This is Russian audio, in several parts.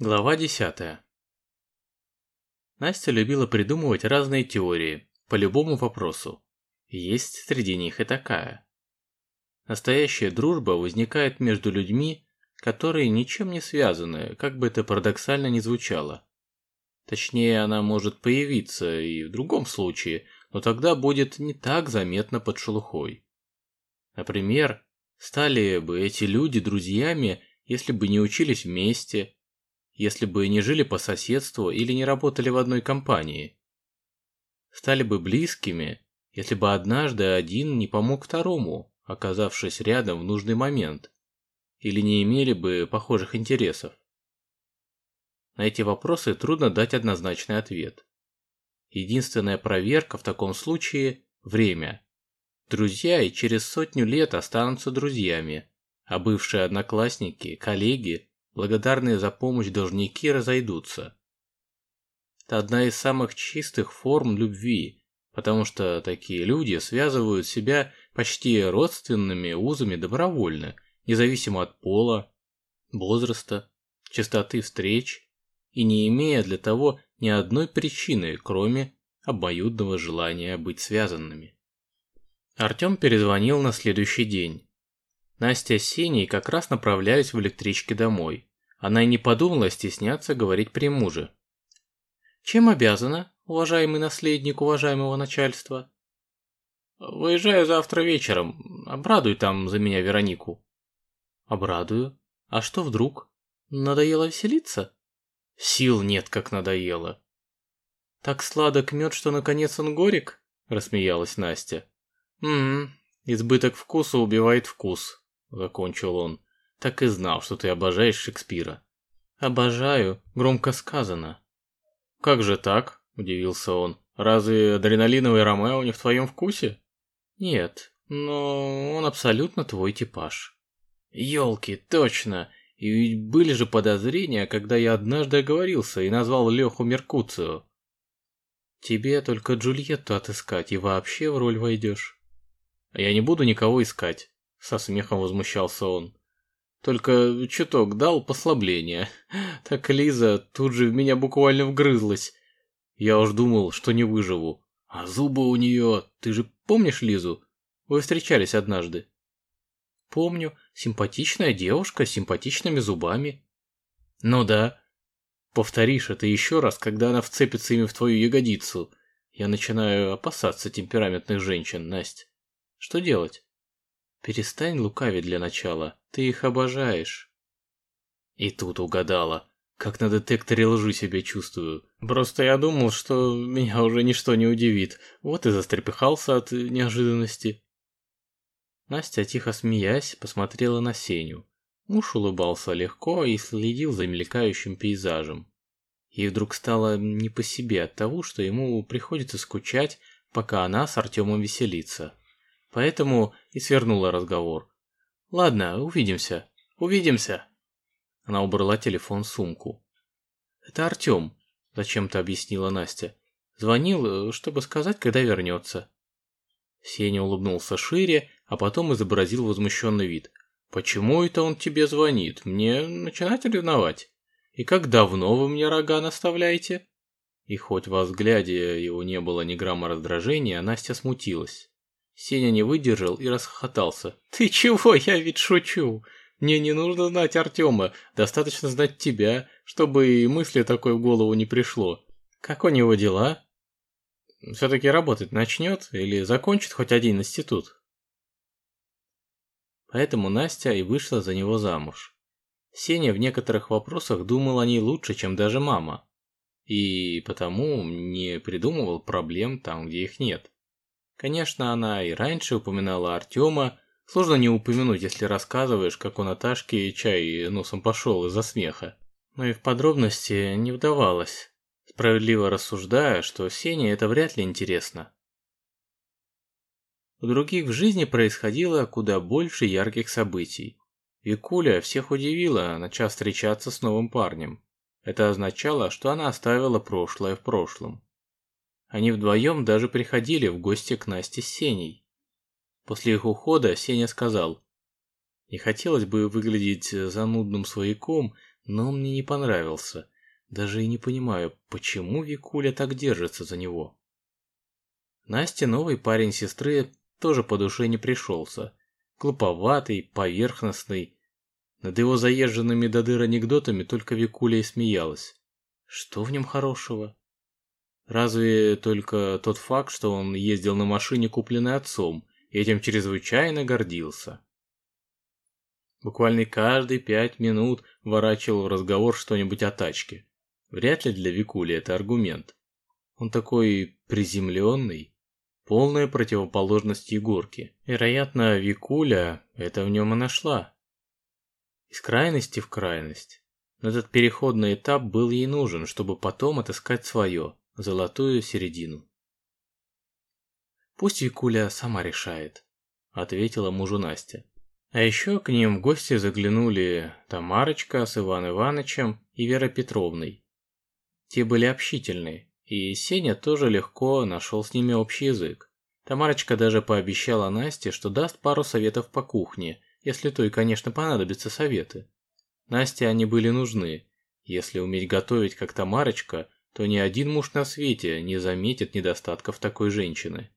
Глава 10. Настя любила придумывать разные теории по любому вопросу. Есть среди них и такая. Настоящая дружба возникает между людьми, которые ничем не связаны, как бы это парадоксально ни звучало. Точнее, она может появиться и в другом случае, но тогда будет не так заметно под шелухой. Например, стали бы эти люди друзьями, если бы не учились вместе, если бы не жили по соседству или не работали в одной компании. Стали бы близкими, если бы однажды один не помог второму, оказавшись рядом в нужный момент, или не имели бы похожих интересов. На эти вопросы трудно дать однозначный ответ. Единственная проверка в таком случае – время. Друзья и через сотню лет останутся друзьями, а бывшие одноклассники, коллеги благодарные за помощь должники разойдутся. Это одна из самых чистых форм любви, потому что такие люди связывают себя почти родственными узами добровольно, независимо от пола, возраста, частоты встреч и не имея для того ни одной причины, кроме обоюдного желания быть связанными. Артем перезвонил на следующий день. Настя с Сеней как раз направлялись в электричке домой. Она и не подумала стесняться говорить при муже. «Чем обязана, уважаемый наследник уважаемого начальства?» «Выезжаю завтра вечером. Обрадуй там за меня Веронику». «Обрадую. А что вдруг? Надоело веселиться?» «Сил нет, как надоело». «Так сладок мед, что наконец он горек?» – рассмеялась Настя. «Угу, избыток вкуса убивает вкус», – закончил он. Так и знал, что ты обожаешь Шекспира. Обожаю, громко сказано. Как же так? Удивился он. Разве адреналиновый Ромео не в твоем вкусе? Нет, но он абсолютно твой типаж. Ёлки, точно. И ведь были же подозрения, когда я однажды оговорился и назвал Леху Меркуцио. Тебе только Джульетту отыскать и вообще в роль войдешь. Я не буду никого искать, со смехом возмущался он. Только чуток дал послабление. Так Лиза тут же в меня буквально вгрызлась. Я уж думал, что не выживу. А зубы у нее... Ты же помнишь Лизу? Вы встречались однажды. Помню. Симпатичная девушка с симпатичными зубами. Ну да. Повторишь это еще раз, когда она вцепится ими в твою ягодицу. Я начинаю опасаться темпераментных женщин, Настя. Что делать? Перестань лукавить для начала, ты их обожаешь. И тут угадала. Как на детекторе лжи себя чувствую. Просто я думал, что меня уже ничто не удивит. Вот и застрепыхался от неожиданности. Настя, тихо смеясь, посмотрела на Сеню. Муж улыбался легко и следил за мелькающим пейзажем. Ей вдруг стало не по себе от того, что ему приходится скучать, пока она с Артемом веселится. Поэтому и свернула разговор. «Ладно, увидимся. Увидимся!» Она убрала телефон в сумку. «Это Артем», – зачем-то объяснила Настя. «Звонил, чтобы сказать, когда вернется». Сеня улыбнулся шире, а потом изобразил возмущенный вид. «Почему это он тебе звонит? Мне начинать ревновать? И как давно вы мне рога наставляете?» И хоть во взгляде его не было ни грамма раздражения, Настя смутилась. Сеня не выдержал и расхохотался. «Ты чего? Я ведь шучу. Мне не нужно знать Артема, достаточно знать тебя, чтобы и мысли такой в голову не пришло. Как у него дела? Все-таки работать начнет или закончит хоть один институт?» Поэтому Настя и вышла за него замуж. Сеня в некоторых вопросах думал о ней лучше, чем даже мама. И потому не придумывал проблем там, где их нет. Конечно, она и раньше упоминала Артема, сложно не упомянуть, если рассказываешь, как у Наташки чай носом пошел из-за смеха. Но и в подробности не вдавалась, справедливо рассуждая, что Сене это вряд ли интересно. У других в жизни происходило куда больше ярких событий. Викуля всех удивила, начав встречаться с новым парнем. Это означало, что она оставила прошлое в прошлом. Они вдвоем даже приходили в гости к Насте с Сеней. После их ухода Сеня сказал, «Не хотелось бы выглядеть занудным свояком, но он мне не понравился. Даже и не понимаю, почему Викуля так держится за него. Насте новый парень сестры тоже по душе не пришелся. Глуповатый, поверхностный. Над его заезженными до дыр анекдотами только Викуля и смеялась. Что в нем хорошего? Разве только тот факт, что он ездил на машине, купленной отцом, и этим чрезвычайно гордился. Буквально каждые пять минут ворачивал в разговор что-нибудь о тачке. Вряд ли для Викули это аргумент. Он такой приземленный, полная противоположность Егорке. Вероятно, Викуля это в нем и нашла. Из крайности в крайность. Но этот переходный этап был ей нужен, чтобы потом отыскать свое, золотую середину. «Пусть Викуля сама решает», — ответила мужу Настя. А еще к ним в гости заглянули Тамарочка с Иван Ивановичем и Вера Петровной. Те были общительны, и Сеня тоже легко нашел с ними общий язык. Тамарочка даже пообещала Насте, что даст пару советов по кухне, если той, конечно, понадобятся советы. Насте они были нужны. Если уметь готовить как Тамарочка, то ни один муж на свете не заметит недостатков такой женщины.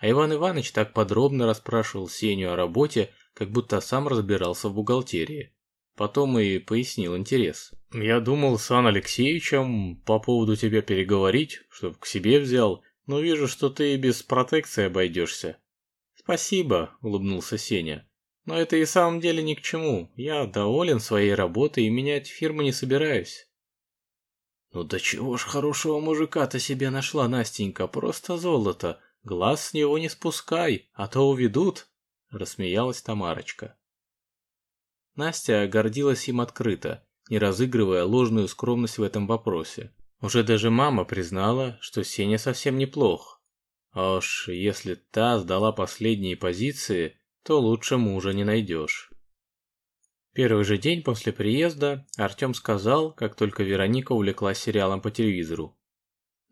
А Иван Иванович так подробно расспрашивал Сеню о работе, как будто сам разбирался в бухгалтерии. Потом и пояснил интерес. «Я думал с Ан Алексеевичем по поводу тебя переговорить, чтоб к себе взял, но вижу, что ты и без протекции обойдешься». «Спасибо», — улыбнулся Сеня. «Но это и в самом деле ни к чему. Я доволен своей работой и менять фирму не собираюсь». «Ну да чего ж хорошего мужика-то себе нашла, Настенька, просто золото. Глаз с него не спускай, а то уведут». – рассмеялась Тамарочка. Настя гордилась им открыто, не разыгрывая ложную скромность в этом вопросе. Уже даже мама признала, что Сеня совсем неплох. А уж если та сдала последние позиции, то лучше мужа не найдешь. Первый же день после приезда Артем сказал, как только Вероника увлеклась сериалом по телевизору.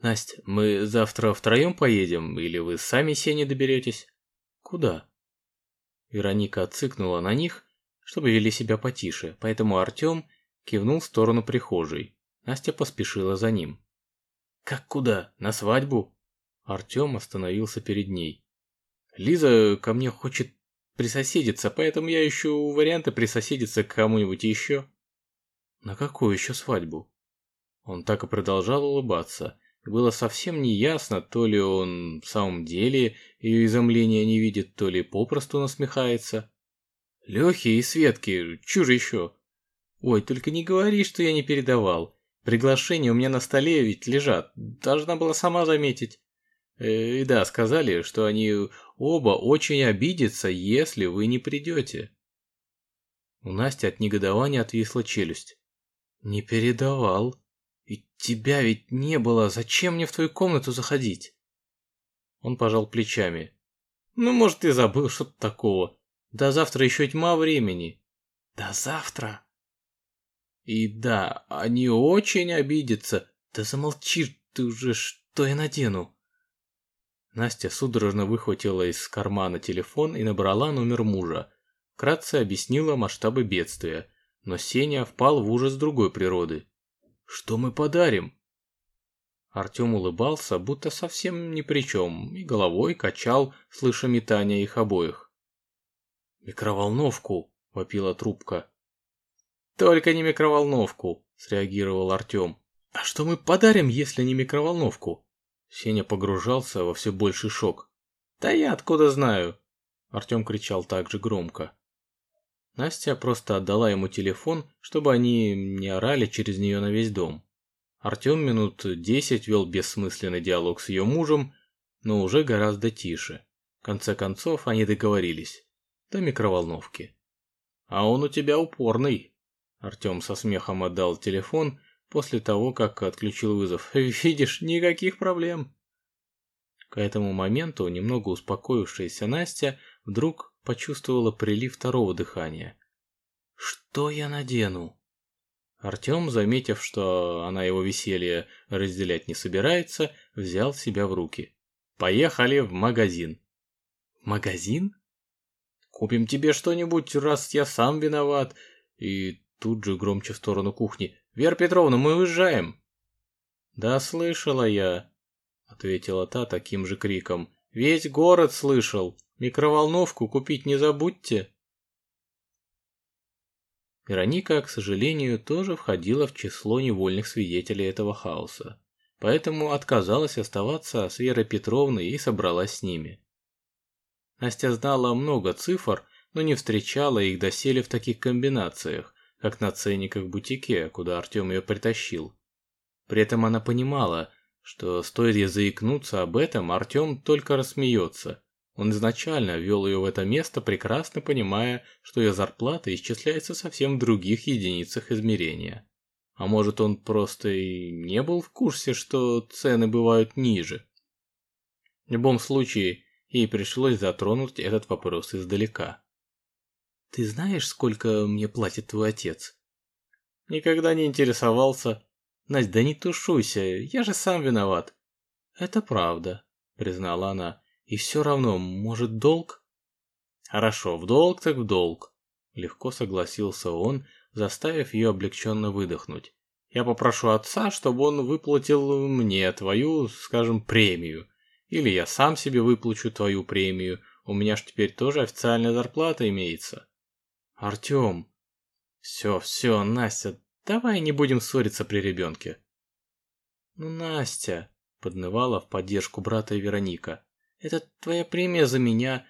«Настя, мы завтра втроем поедем, или вы сами Сене доберетесь?» «Куда?» Вероника цыкнула на них, чтобы вели себя потише, поэтому Артем кивнул в сторону прихожей. Настя поспешила за ним. «Как куда? На свадьбу?» Артем остановился перед ней. «Лиза ко мне хочет присоседиться, поэтому я ищу варианты присоседиться к кому-нибудь еще». «На какую еще свадьбу?» Он так и продолжал улыбаться, было совсем не ясно, то ли он в самом деле ее изумления не видит, то ли попросту насмехается. Лехи и Светки, чужи еще. Ой, только не говори, что я не передавал. Приглашения у меня на столе ведь лежат, должна была сама заметить. Э, и да, сказали, что они оба очень обидятся, если вы не придете. У Насти от негодования отвисла челюсть. Не передавал. «И тебя ведь не было, зачем мне в твою комнату заходить?» Он пожал плечами. «Ну, может, ты забыл что-то такого. До завтра еще тьма времени». «До завтра?» «И да, они очень обидятся. Да замолчи ты уже, что я надену?» Настя судорожно выхватила из кармана телефон и набрала номер мужа. Кратце объяснила масштабы бедствия, но Сеня впал в ужас другой природы. Что мы подарим?» Артем улыбался, будто совсем ни при чем, и головой качал, слыша метание их обоих. «Микроволновку!» – вопила трубка. «Только не микроволновку!» – среагировал Артем. «А что мы подарим, если не микроволновку?» Сеня погружался во все больший шок. «Да я откуда знаю?» Артем кричал так же громко. Настя просто отдала ему телефон, чтобы они не орали через нее на весь дом. Артем минут десять вел бессмысленный диалог с ее мужем, но уже гораздо тише. В конце концов они договорились. До микроволновки. «А он у тебя упорный!» Артем со смехом отдал телефон после того, как отключил вызов. «Видишь, никаких проблем!» К этому моменту немного успокоившаяся Настя вдруг почувствовала прилив второго дыхания. «Что я надену?» Артем, заметив, что она его веселье разделять не собирается, взял себя в руки. «Поехали в магазин». «Магазин?» «Купим тебе что-нибудь, раз я сам виноват. И тут же громче в сторону кухни. «Вера Петровна, мы уезжаем!» «Да слышала я», — ответила та таким же криком. «Весь город слышал. Микроволновку купить не забудьте». Вероника, к сожалению, тоже входила в число невольных свидетелей этого хаоса, поэтому отказалась оставаться с Верой Петровной и собралась с ними. Настя знала много цифр, но не встречала их доселе в таких комбинациях, как на ценниках в бутике, куда Артем ее притащил. При этом она понимала, что стоит ей заикнуться об этом, Артем только рассмеется. Он изначально ввел ее в это место, прекрасно понимая, что ее зарплата исчисляется совсем в других единицах измерения. А может он просто и не был в курсе, что цены бывают ниже. В любом случае, ей пришлось затронуть этот вопрос издалека. «Ты знаешь, сколько мне платит твой отец?» «Никогда не интересовался», Настя, да не тушуйся, я же сам виноват. Это правда, признала она. И все равно, может, долг? Хорошо, в долг так в долг. Легко согласился он, заставив ее облегченно выдохнуть. Я попрошу отца, чтобы он выплатил мне твою, скажем, премию. Или я сам себе выплачу твою премию. У меня ж теперь тоже официальная зарплата имеется. Артем. Все, все, Настя, Давай не будем ссориться при ребенке. Ну, Настя, поднывала в поддержку брата Вероника. Это твоя премия за меня.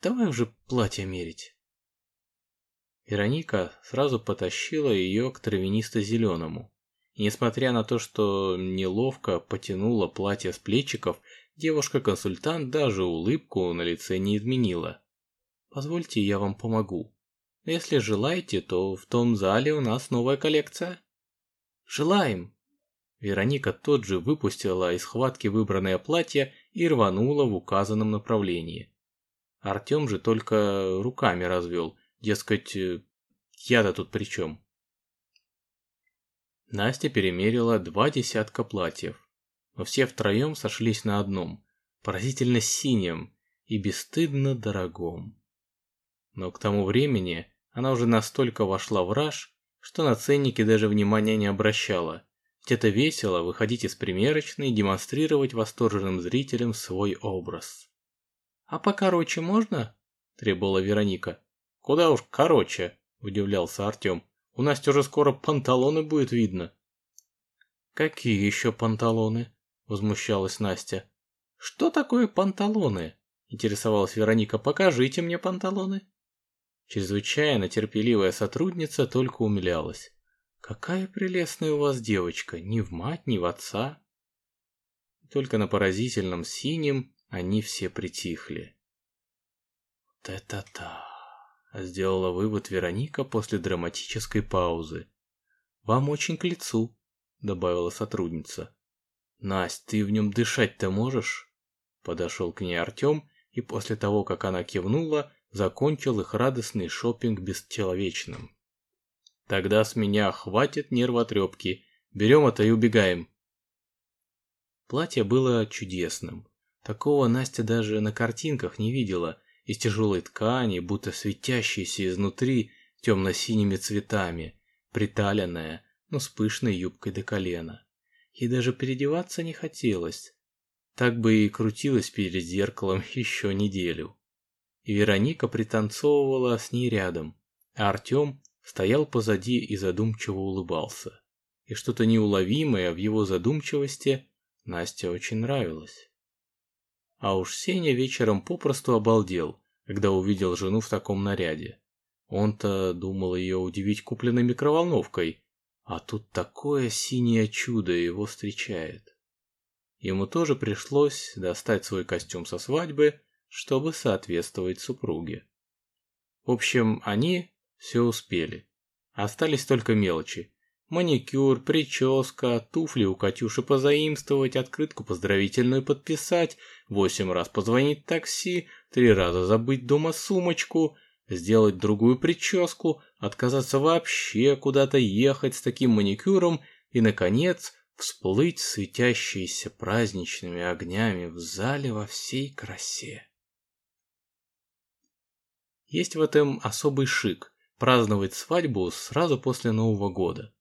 Давай уже платье мерить. Вероника сразу потащила ее к травянисто-зеленому. И несмотря на то, что неловко потянула платье с плечиков, девушка-консультант даже улыбку на лице не изменила. «Позвольте, я вам помогу», если желаете, то в том зале у нас новая коллекция. Желаем. Вероника тот же выпустила из схватки выбранное платье и рванула в указанном направлении. Артем же только руками развел, дескать, «Э, я-то тут при чем? Настя перемерила два десятка платьев, но все втроем сошлись на одном, поразительно синем и бесстыдно дорогом. Но к тому времени она уже настолько вошла в раж, что на ценники даже внимания не обращала. Ведь это весело выходить из примерочной и демонстрировать восторженным зрителям свой образ. «А покороче можно?» – требовала Вероника. «Куда уж короче?» – удивлялся Артем. «У Насти уже скоро панталоны будет видно». «Какие еще панталоны?» – возмущалась Настя. «Что такое панталоны?» – интересовалась Вероника. «Покажите мне панталоны». Чрезвычайно терпеливая сотрудница только умилялась. «Какая прелестная у вас девочка, ни в мать, ни в отца!» Только на поразительном синем они все притихли. «Вот это-то!» — сделала вывод Вероника после драматической паузы. «Вам очень к лицу», — добавила сотрудница. «Насть, ты в нем дышать-то можешь?» Подошел к ней Артем, и после того, как она кивнула, закончил их радостный шопинг бесчеловечным. Тогда с меня хватит нервотрепки. Берем это и убегаем. Платье было чудесным. Такого Настя даже на картинках не видела. Из тяжелой ткани, будто светящейся изнутри темно-синими цветами, приталенная, но с пышной юбкой до колена. Ей даже переодеваться не хотелось. Так бы и крутилась перед зеркалом еще неделю и Вероника пританцовывала с ней рядом, а Артем стоял позади и задумчиво улыбался. И что-то неуловимое в его задумчивости Насте очень нравилось. А уж Сеня вечером попросту обалдел, когда увидел жену в таком наряде. Он-то думал ее удивить купленной микроволновкой, а тут такое синее чудо его встречает. Ему тоже пришлось достать свой костюм со свадьбы чтобы соответствовать супруге. В общем, они все успели. Остались только мелочи. Маникюр, прическа, туфли у Катюши позаимствовать, открытку поздравительную подписать, восемь раз позвонить такси, три раза забыть дома сумочку, сделать другую прическу, отказаться вообще куда-то ехать с таким маникюром и, наконец, всплыть светящиеся праздничными огнями в зале во всей красе. Есть в этом особый шик, праздновать свадьбу сразу после Нового года.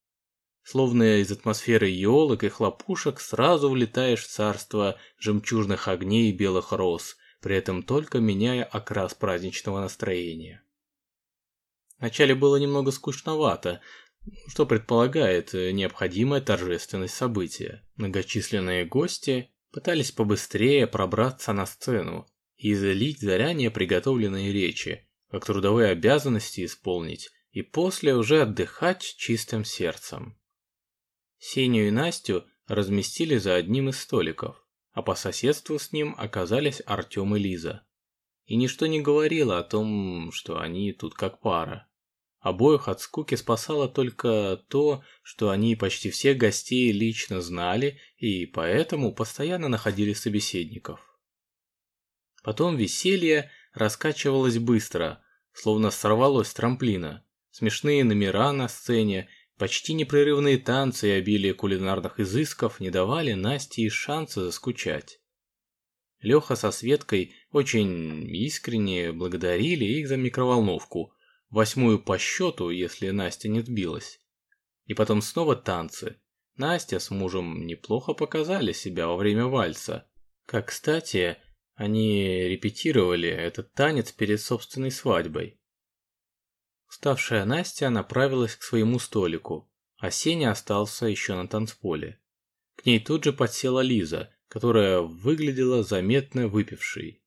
Словно из атмосферы елок и хлопушек сразу влетаешь в царство жемчужных огней и белых роз, при этом только меняя окрас праздничного настроения. Вначале было немного скучновато, что предполагает необходимая торжественность события. Многочисленные гости пытались побыстрее пробраться на сцену и залить заранее приготовленные речи, как трудовые обязанности исполнить, и после уже отдыхать чистым сердцем. Сеню и Настю разместили за одним из столиков, а по соседству с ним оказались Артем и Лиза. И ничто не говорило о том, что они тут как пара. Обоих от скуки спасало только то, что они почти всех гостей лично знали и поэтому постоянно находили собеседников. Потом веселье раскачивалось быстро, словно сорвалось с трамплина. Смешные номера на сцене Почти непрерывные танцы и обилие кулинарных изысков не давали Насте и шанса заскучать. Леха со Светкой очень искренне благодарили их за микроволновку, восьмую по счету, если Настя не сбилась. И потом снова танцы. Настя с мужем неплохо показали себя во время вальса. Как кстати, они репетировали этот танец перед собственной свадьбой. Уставшая Настя направилась к своему столику, а Сеня остался еще на танцполе. К ней тут же подсела Лиза, которая выглядела заметно выпившей.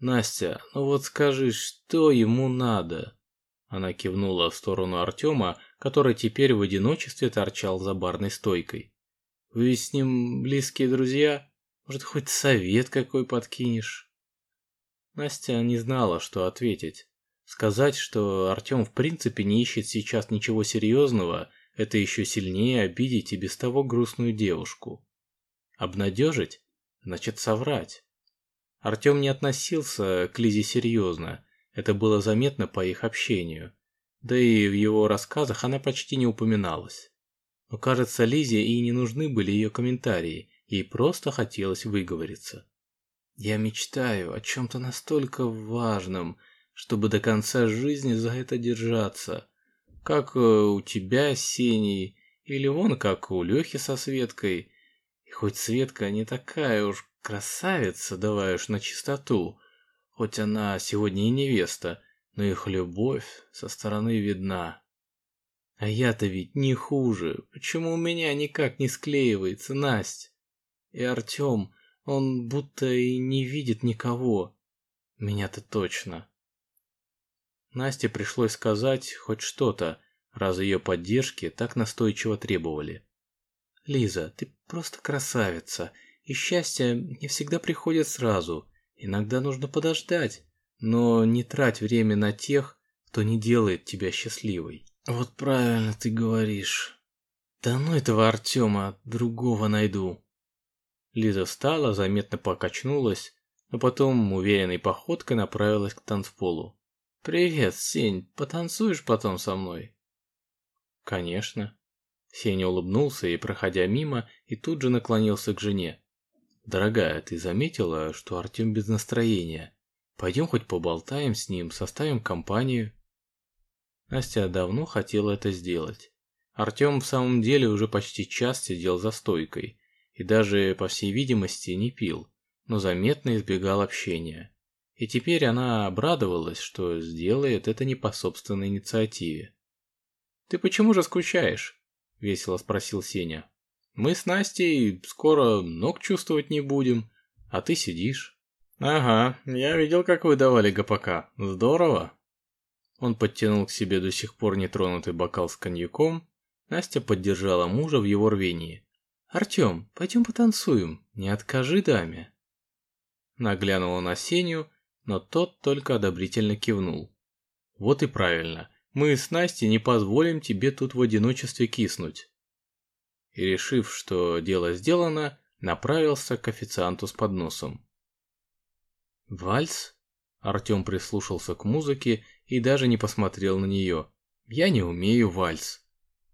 «Настя, ну вот скажи, что ему надо?» Она кивнула в сторону Артема, который теперь в одиночестве торчал за барной стойкой. «Вы с ним близкие друзья? Может, хоть совет какой подкинешь?» Настя не знала, что ответить. Сказать, что Артем в принципе не ищет сейчас ничего серьезного, это еще сильнее обидеть и без того грустную девушку. Обнадежить? Значит соврать. Артем не относился к Лизе серьезно, это было заметно по их общению. Да и в его рассказах она почти не упоминалась. Но кажется, Лизе и не нужны были ее комментарии, ей просто хотелось выговориться. «Я мечтаю о чем-то настолько важном», чтобы до конца жизни за это держаться. Как э, у тебя Сеней, или вон как у Лехи со Светкой. И хоть Светка не такая уж красавица, давай уж на чистоту, хоть она сегодня и невеста, но их любовь со стороны видна. А я-то ведь не хуже. Почему у меня никак не склеивается, Насть? И Артем, он будто и не видит никого. Меня-то точно. Насте пришлось сказать хоть что-то, раз ее поддержки так настойчиво требовали. «Лиза, ты просто красавица, и счастье не всегда приходит сразу, иногда нужно подождать, но не трать время на тех, кто не делает тебя счастливой». «Вот правильно ты говоришь. Да ну этого Артема, другого найду». Лиза встала, заметно покачнулась, но потом уверенной походкой направилась к танцполу. «Привет, Сень, потанцуешь потом со мной?» «Конечно». Сеня улыбнулся и, проходя мимо, и тут же наклонился к жене. «Дорогая, ты заметила, что Артем без настроения? Пойдем хоть поболтаем с ним, составим компанию?» Настя давно хотела это сделать. Артем в самом деле уже почти час сидел за стойкой и даже, по всей видимости, не пил, но заметно избегал общения. И теперь она обрадовалась, что сделает это не по собственной инициативе. «Ты почему же скучаешь?» – весело спросил Сеня. «Мы с Настей скоро ног чувствовать не будем, а ты сидишь». «Ага, я видел, как вы давали ГПК. Здорово!» Он подтянул к себе до сих пор нетронутый бокал с коньяком. Настя поддержала мужа в его рвении. «Артем, пойдем потанцуем, не откажи даме». Наглянула на Сеню но тот только одобрительно кивнул. Вот и правильно, мы с Настей не позволим тебе тут в одиночестве киснуть. И решив, что дело сделано, направился к официанту с подносом. «Вальс?» Артем прислушался к музыке и даже не посмотрел на нее. «Я не умею вальс».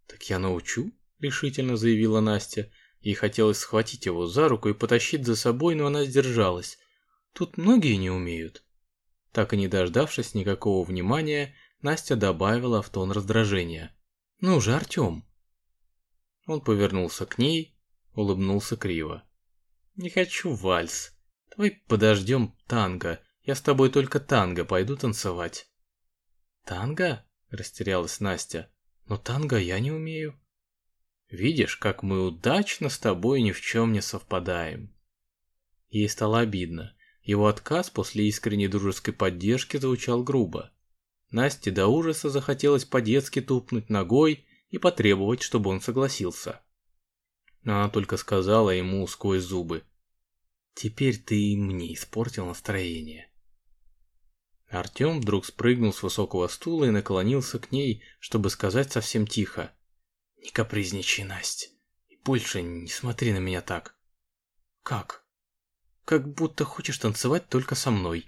«Так я научу», — решительно заявила Настя. Ей хотелось схватить его за руку и потащить за собой, но она сдержалась. «Тут многие не умеют». Так и не дождавшись никакого внимания, Настя добавила в тон раздражения. «Ну же, Артем!» Он повернулся к ней, улыбнулся криво. «Не хочу вальс. Давай подождем танго. Я с тобой только танго пойду танцевать». «Танго?» – растерялась Настя. «Но танго я не умею». «Видишь, как мы удачно с тобой ни в чем не совпадаем». Ей стало обидно. Его отказ после искренней дружеской поддержки звучал грубо. Насте до ужаса захотелось по-детски тупнуть ногой и потребовать, чтобы он согласился. Но она только сказала ему сквозь зубы. «Теперь ты мне испортил настроение». Артем вдруг спрыгнул с высокого стула и наклонился к ней, чтобы сказать совсем тихо. «Не капризничай, Настя, и больше не смотри на меня так». «Как?» как будто хочешь танцевать только со мной.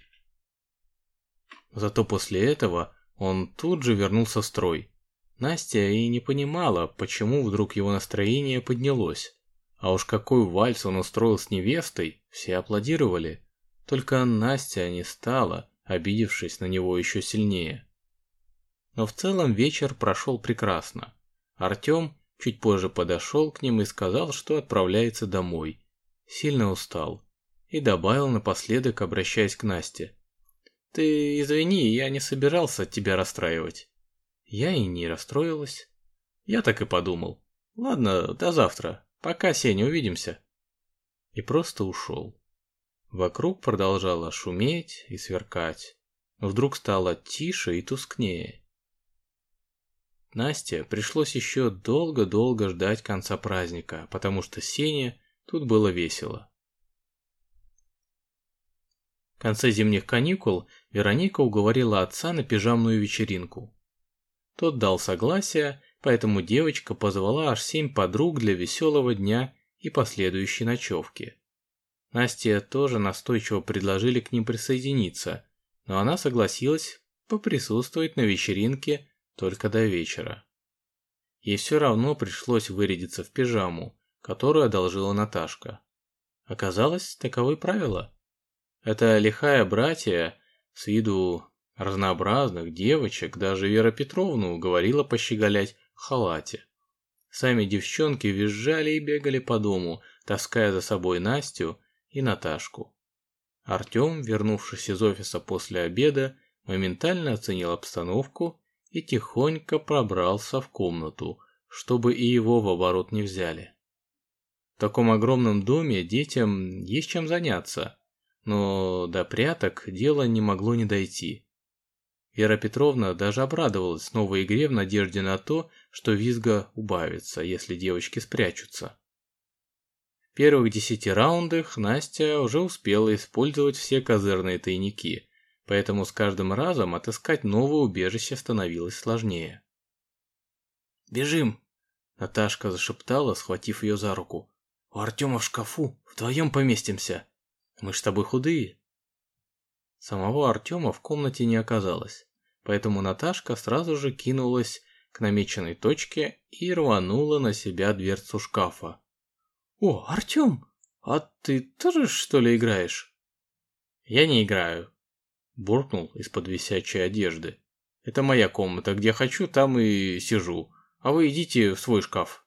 Зато после этого он тут же вернулся в строй. Настя и не понимала, почему вдруг его настроение поднялось. А уж какой вальс он устроил с невестой, все аплодировали. Только Настя не стала, обидевшись на него еще сильнее. Но в целом вечер прошел прекрасно. Артем чуть позже подошел к ним и сказал, что отправляется домой. Сильно устал и добавил напоследок, обращаясь к Насте. «Ты извини, я не собирался тебя расстраивать». Я и не расстроилась. Я так и подумал. Ладно, до завтра. Пока, Сеня, увидимся. И просто ушел. Вокруг продолжало шуметь и сверкать. Вдруг стало тише и тускнее. Насте пришлось еще долго-долго ждать конца праздника, потому что Сене тут было весело. В конце зимних каникул Вероника уговорила отца на пижамную вечеринку. Тот дал согласие, поэтому девочка позвала аж семь подруг для веселого дня и последующей ночевки. Насте тоже настойчиво предложили к ним присоединиться, но она согласилась поприсутствовать на вечеринке только до вечера. Ей все равно пришлось вырядиться в пижаму, которую одолжила Наташка. Оказалось, таковы правила. Это лихая братья, с виду разнообразных девочек, даже Вера Петровна уговорила пощеголять в халате. Сами девчонки визжали и бегали по дому, таская за собой Настю и Наташку. Артем, вернувшись из офиса после обеда, моментально оценил обстановку и тихонько пробрался в комнату, чтобы и его в оборот не взяли. В таком огромном доме детям есть чем заняться, но до пряток дело не могло не дойти. Вера Петровна даже обрадовалась новой игре в надежде на то, что визга убавится, если девочки спрячутся. В первых десяти раундах Настя уже успела использовать все козырные тайники, поэтому с каждым разом отыскать новое убежище становилось сложнее. «Бежим!» – Наташка зашептала, схватив ее за руку. «У Артема в шкафу, вдвоем поместимся!» Мы ж с тобой худые. Самого Артема в комнате не оказалось, поэтому Наташка сразу же кинулась к намеченной точке и рванула на себя дверцу шкафа. «О, Артем, а ты тоже что ли играешь?» «Я не играю», – буркнул из-под висячей одежды. «Это моя комната, где хочу, там и сижу, а вы идите в свой шкаф».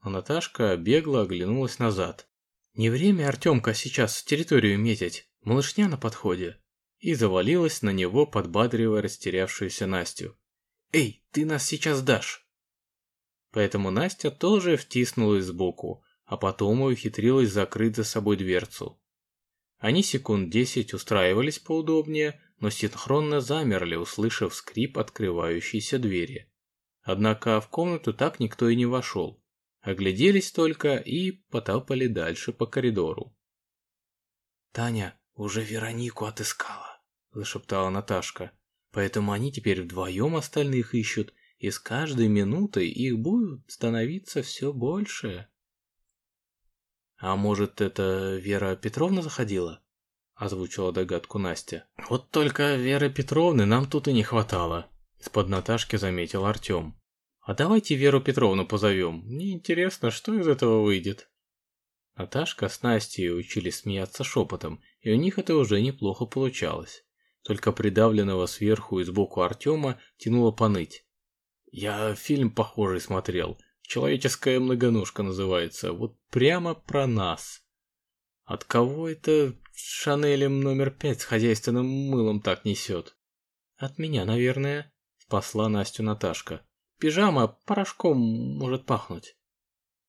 А Наташка бегло оглянулась назад, не время, Артемка, сейчас территорию метить, малышня на подходе. И завалилась на него, подбадривая растерявшуюся Настю. «Эй, ты нас сейчас дашь!» Поэтому Настя тоже втиснулась сбоку, а потом ухитрилась закрыть за собой дверцу. Они секунд десять устраивались поудобнее, но синхронно замерли, услышав скрип открывающейся двери. Однако в комнату так никто и не вошел огляделись только и потопали дальше по коридору. «Таня уже Веронику отыскала», – зашептала Наташка. «Поэтому они теперь вдвоем остальных ищут, и с каждой минутой их будет становиться все больше». «А может, это Вера Петровна заходила?» – озвучила догадку Настя. «Вот только Веры Петровны нам тут и не хватало», – из-под Наташки заметил Артем. А давайте Веру Петровну позовем. Мне интересно, что из этого выйдет. Наташка с Настей учились смеяться шепотом, и у них это уже неплохо получалось. только придавленного сверху и сбоку Артема тянуло поныть. «Я фильм похожий смотрел. Человеческая многоножка называется. Вот прямо про нас. От кого это Шанелем номер пять с хозяйственным мылом так несет?» «От меня, наверное», — спасла Настю Наташка. «Пижама порошком может пахнуть».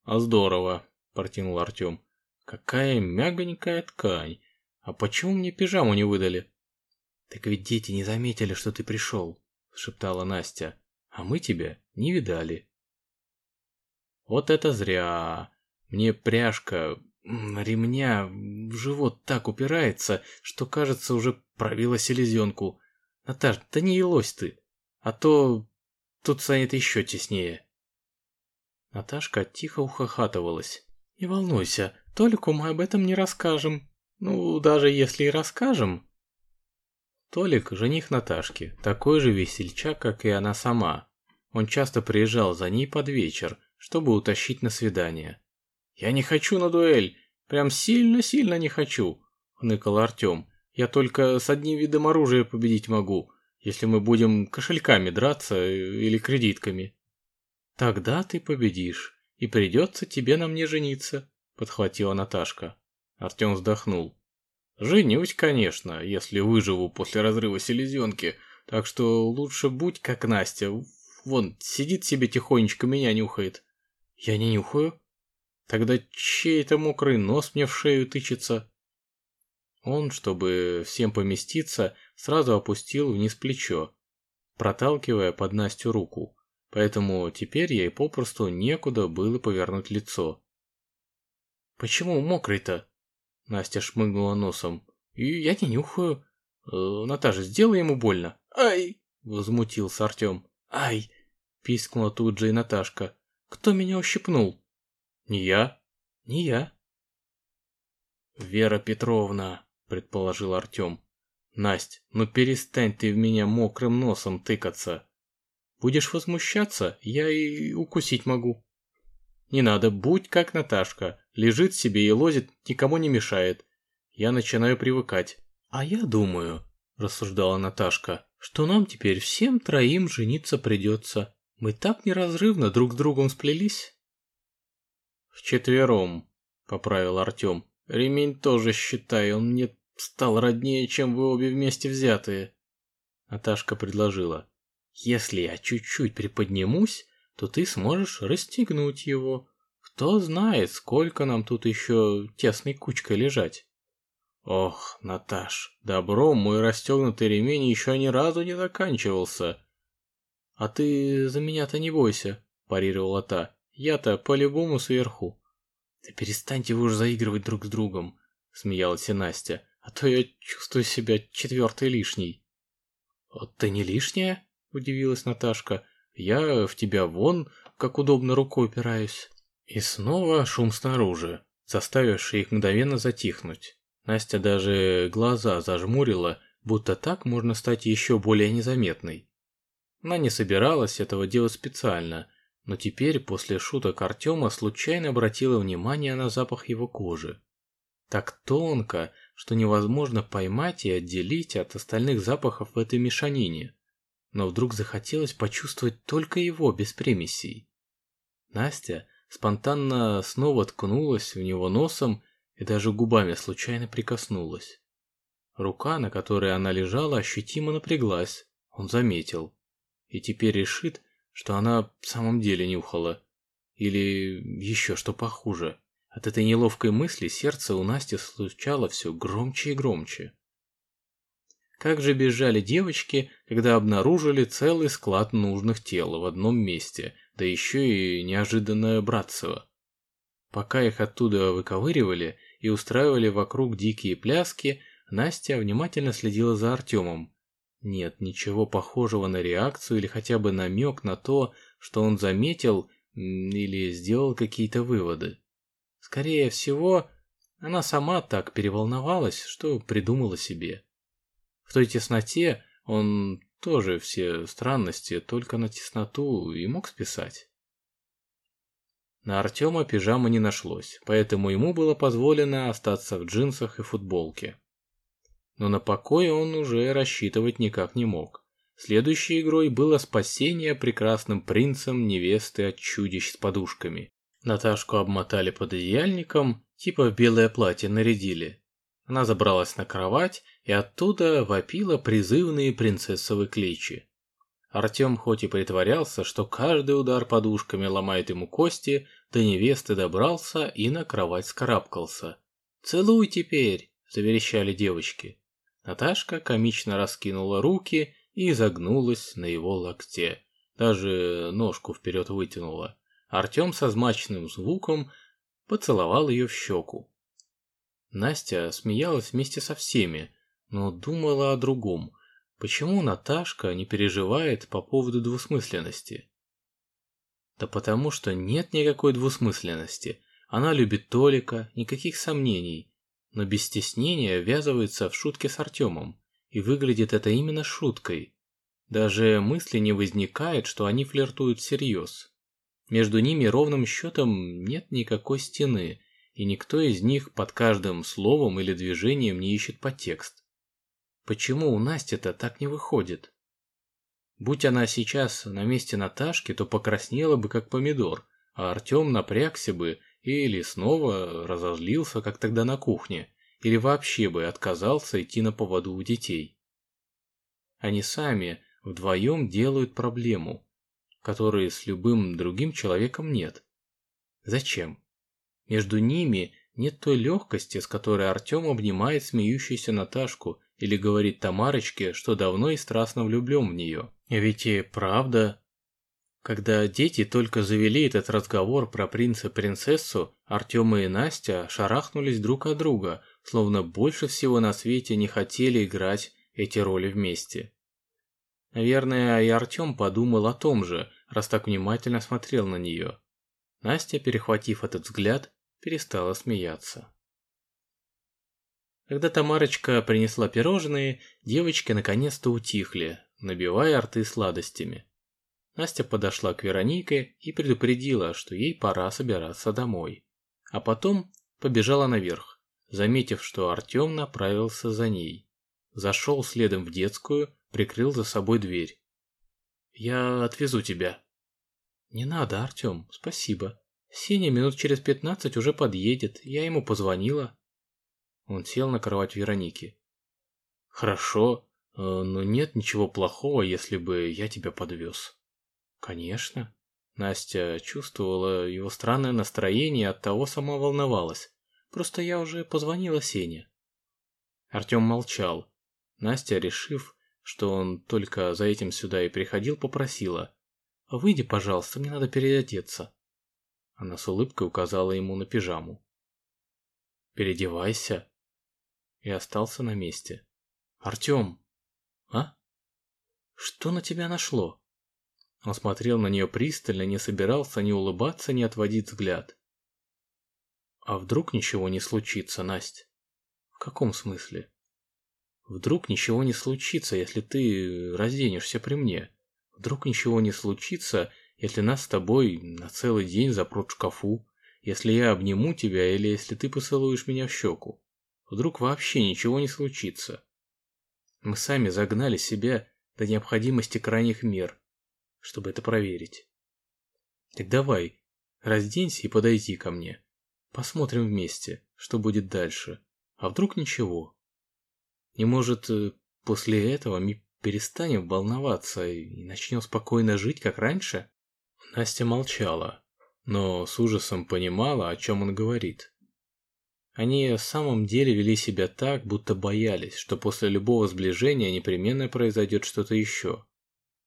«А здорово», — протянул Артем. «Какая мягонькая ткань. А почему мне пижаму не выдали?» «Так ведь дети не заметили, что ты пришел», — шептала Настя. «А мы тебя не видали». «Вот это зря. Мне пряжка ремня в живот так упирается, что, кажется, уже пробила селезенку. Наташ, да не елось ты, а то тут станет еще теснее». Наташка тихо ухахатывалась. «Не волнуйся, Толику мы об этом не расскажем. Ну, даже если и расскажем, Толик – жених Наташки, такой же весельчак, как и она сама. Он часто приезжал за ней под вечер, чтобы утащить на свидание. «Я не хочу на дуэль, прям сильно-сильно не хочу», – хныкал Артем. «Я только с одним видом оружия победить могу, если мы будем кошельками драться или кредитками». «Тогда ты победишь, и придется тебе на мне жениться», – подхватила Наташка. Артем вздохнул. Женюсь, конечно, если выживу после разрыва селезенки, так что лучше будь как Настя. Вон, сидит себе тихонечко, меня нюхает. Я не нюхаю. Тогда чей это мокрый нос мне в шею тычется? Он, чтобы всем поместиться, сразу опустил вниз плечо, проталкивая под Настю руку. Поэтому теперь ей попросту некуда было повернуть лицо. «Почему мокрый-то?» Настя шмыгнула носом. И я не нюхаю. Э, Наташа, сделай ему больно. Ай! Возмутился Артем. Ай! Пискнула тут же и Наташка. Кто меня ущипнул? Не я. Не я. Вера Петровна, предположил Артем. Насть, ну перестань ты в меня мокрым носом тыкаться. Будешь возмущаться, я и укусить могу. Не надо, будь как Наташка. Лежит себе и лозит, никому не мешает. Я начинаю привыкать. А я думаю, рассуждала Наташка, что нам теперь всем троим жениться придется. Мы так неразрывно друг с другом сплелись. Вчетвером, поправил Артем. Ремень тоже считай, он мне стал роднее, чем вы обе вместе взятые. Наташка предложила. Если я чуть-чуть приподнимусь, то ты сможешь расстегнуть его. Кто знает, сколько нам тут еще тесной кучкой лежать. Ох, Наташ, добро мой расстегнутый ремень еще ни разу не заканчивался. А ты за меня-то не бойся, парировала та. Я-то по-любому сверху. Да перестаньте вы уж заигрывать друг с другом, смеялась и Настя. А то я чувствую себя четвертой лишней. Вот ты не лишняя? Удивилась Наташка. Я в тебя вон, как удобно рукой упираюсь. И снова шум снаружи, заставивший их мгновенно затихнуть. Настя даже глаза зажмурила, будто так можно стать еще более незаметной. Она не собиралась этого делать специально, но теперь после шуток Артема случайно обратила внимание на запах его кожи. Так тонко, что невозможно поймать и отделить от остальных запахов в этой мешанине но вдруг захотелось почувствовать только его без примесей. Настя спонтанно снова ткнулась в него носом и даже губами случайно прикоснулась. Рука, на которой она лежала, ощутимо напряглась, он заметил. И теперь решит, что она в самом деле нюхала. Или еще что похуже. От этой неловкой мысли сердце у Насти стучало все громче и громче. Как же бежали девочки, когда обнаружили целый склад нужных тел в одном месте, да еще и неожиданное братцево. Пока их оттуда выковыривали и устраивали вокруг дикие пляски, Настя внимательно следила за Артемом. Нет ничего похожего на реакцию или хотя бы намек на то, что он заметил или сделал какие-то выводы. Скорее всего, она сама так переволновалась, что придумала себе. В той тесноте он тоже все странности только на тесноту и мог списать. На Артема пижамы не нашлось, поэтому ему было позволено остаться в джинсах и футболке. Но на покой он уже рассчитывать никак не мог. Следующей игрой было спасение прекрасным принцем невесты от чудищ с подушками. Наташку обмотали под одеяльником, типа в белое платье нарядили. Она забралась на кровать и оттуда вопила призывные принцессовые кличи. Артем хоть и притворялся, что каждый удар подушками ломает ему кости, до невесты добрался и на кровать скарабкался. «Целуй теперь!» – заверещали девочки. Наташка комично раскинула руки и загнулась на его локте. Даже ножку вперед вытянула. Артем со смачным звуком поцеловал ее в щеку. Настя смеялась вместе со всеми, но думала о другом. Почему Наташка не переживает по поводу двусмысленности? Да потому что нет никакой двусмысленности. Она любит Толика, никаких сомнений. Но без стеснения ввязывается в шутки с Артемом. И выглядит это именно шуткой. Даже мысли не возникает, что они флиртуют всерьез. Между ними ровным счетом нет никакой стены, и никто из них под каждым словом или движением не ищет подтекст. Почему у Насти-то так не выходит? Будь она сейчас на месте Наташки, то покраснела бы как помидор, а Артем напрягся бы или снова разозлился, как тогда на кухне, или вообще бы отказался идти на поводу у детей. Они сами вдвоем делают проблему, которой с любым другим человеком нет. Зачем? Между ними нет той легкости, с которой Артем обнимает смеющуюся Наташку или говорит Тамарочке, что давно и страстно влюблен в нее. Ведь и правда... Когда дети только завели этот разговор про принца и принцессу, Артем и Настя шарахнулись друг от друга, словно больше всего на свете не хотели играть эти роли вместе. Наверное, и Артем подумал о том же, раз так внимательно смотрел на нее. Настя, перехватив этот взгляд, перестала смеяться. Когда Тамарочка принесла пирожные, девочки наконец-то утихли, набивая рты сладостями. Настя подошла к Веронике и предупредила, что ей пора собираться домой. А потом побежала наверх, заметив, что Артем направился за ней. Зашел следом в детскую, прикрыл за собой дверь. «Я отвезу тебя». «Не надо, Артем, спасибо. Сеня минут через пятнадцать уже подъедет, я ему позвонила». Он сел на кровать Вероники. «Хорошо, э, но нет ничего плохого, если бы я тебя подвез». «Конечно». Настя чувствовала его странное настроение, от того сама волновалась. Просто я уже позвонила Сене. Артем молчал. Настя, решив, что он только за этим сюда и приходил, попросила. «Выйди, пожалуйста, мне надо переодеться». Она с улыбкой указала ему на пижаму. «Переодевайся». И остался на месте. «Артем!» «А? Что на тебя нашло?» Он смотрел на нее пристально, не собирался ни улыбаться, ни отводить взгляд. «А вдруг ничего не случится, Настя?» «В каком смысле?» Вдруг ничего не случится, если ты разденешься при мне. Вдруг ничего не случится, если нас с тобой на целый день запрут в шкафу, если я обниму тебя или если ты поцелуешь меня в щеку. Вдруг вообще ничего не случится. Мы сами загнали себя до необходимости крайних мер, чтобы это проверить. Так давай, разденься и подойди ко мне. Посмотрим вместе, что будет дальше. А вдруг ничего? И может, э, после этого мы перестанем волноваться и начнем спокойно жить, как раньше? Настя молчала, но с ужасом понимала, о чем он говорит. Они в самом деле вели себя так, будто боялись, что после любого сближения непременно произойдет что-то еще.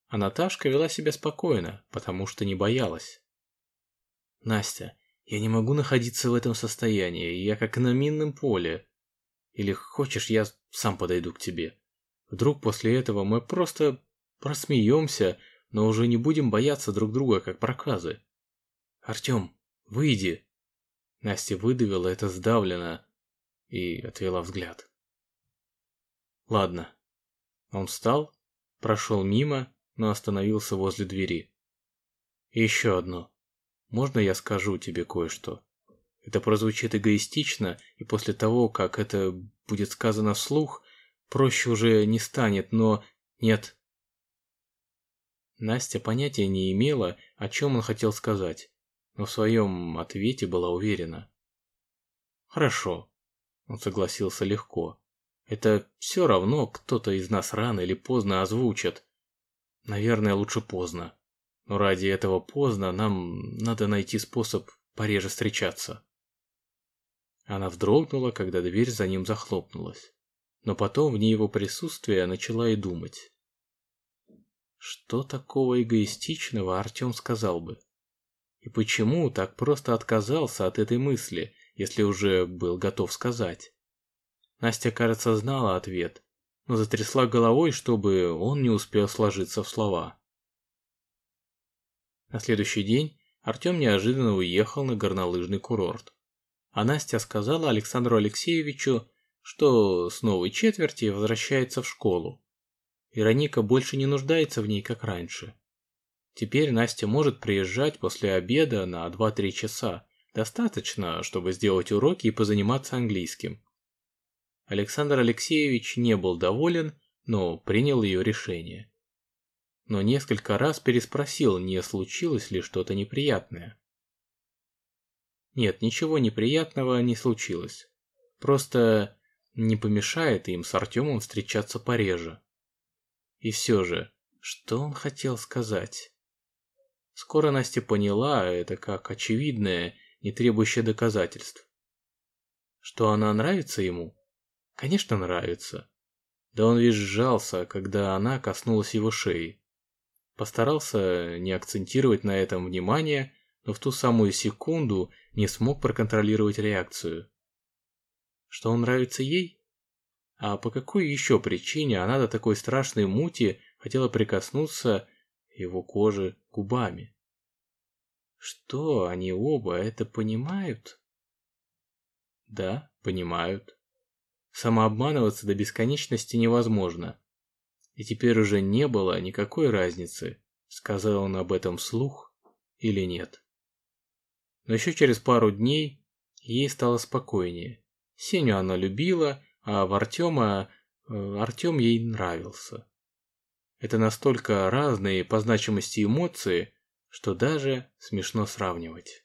А Наташка вела себя спокойно, потому что не боялась. «Настя, я не могу находиться в этом состоянии, я как на минном поле. Или хочешь, я сам подойду к тебе. Вдруг после этого мы просто просмеемся, но уже не будем бояться друг друга, как проказы. Артем, выйди. Настя выдавила это сдавленно и отвела взгляд. Ладно. Он встал, прошел мимо, но остановился возле двери. Еще одно. Можно я скажу тебе кое-что? Это прозвучит эгоистично, и после того, как это будет сказано вслух, проще уже не станет, но нет. Настя понятия не имела, о чем он хотел сказать, но в своем ответе была уверена. Хорошо, он согласился легко. Это все равно кто-то из нас рано или поздно озвучит. Наверное, лучше поздно. Но ради этого поздно нам надо найти способ пореже встречаться. Она вздрогнула, когда дверь за ним захлопнулась. Но потом в ней его присутствие начала и думать. Что такого эгоистичного Артем сказал бы? И почему так просто отказался от этой мысли, если уже был готов сказать? Настя, кажется, знала ответ, затрясла головой, чтобы он не успел сложиться в слова. На следующий день Артем неожиданно уехал на горнолыжный курорт. А Настя сказала Александру Алексеевичу, что с новой четверти возвращается в школу. Вероника больше не нуждается в ней, как раньше. Теперь Настя может приезжать после обеда на 2-3 часа. Достаточно, чтобы сделать уроки и позаниматься английским. Александр Алексеевич не был доволен, но принял ее решение. Но несколько раз переспросил, не случилось ли что-то неприятное. Нет, ничего неприятного не случилось. Просто не помешает им с Артемом встречаться пореже. И все же, что он хотел сказать? Скоро Настя поняла это как очевидное, не требующее доказательств. Что она нравится ему? Конечно, нравится. Да он весь сжался, когда она коснулась его шеи. Постарался не акцентировать на этом внимание, но в ту самую секунду не смог проконтролировать реакцию. Что он нравится ей? А по какой еще причине она до такой страшной мути хотела прикоснуться его коже губами? Что, они оба это понимают? Да, понимают. Самообманываться до бесконечности невозможно. И теперь уже не было никакой разницы, сказал он об этом вслух или нет. Но еще через пару дней ей стало спокойнее. Сеню она любила, а в Артема... Э, Артем ей нравился. Это настолько разные по значимости эмоции, что даже смешно сравнивать.